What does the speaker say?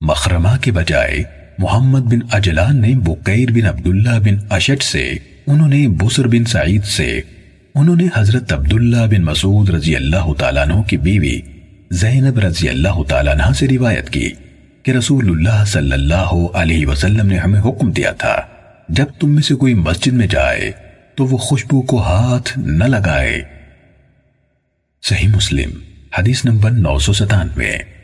مخرمہ کے بجائے محمد بن اجلان نے بقیر بن عبداللہ بن اشج سے، انہوں نے بسر بن سعید سے، انہوں نے حضرت عبداللہ بن مسعود رضی اللہ تعالیٰ عنہ کی بیوی زینب رضی اللہ تعالیٰ عنہ سے روایت کی کہ رسول اللہ صلی اللہ علیہ وسلم نے ہمیں حکم دیا تھا، جب تم میں سے کوئی مسجد میں جائے تو وہ خوشبو کو ہاتھ نہ لگائے۔ صحیح مسلم، حدیث نمبر نو سو ستانوے۔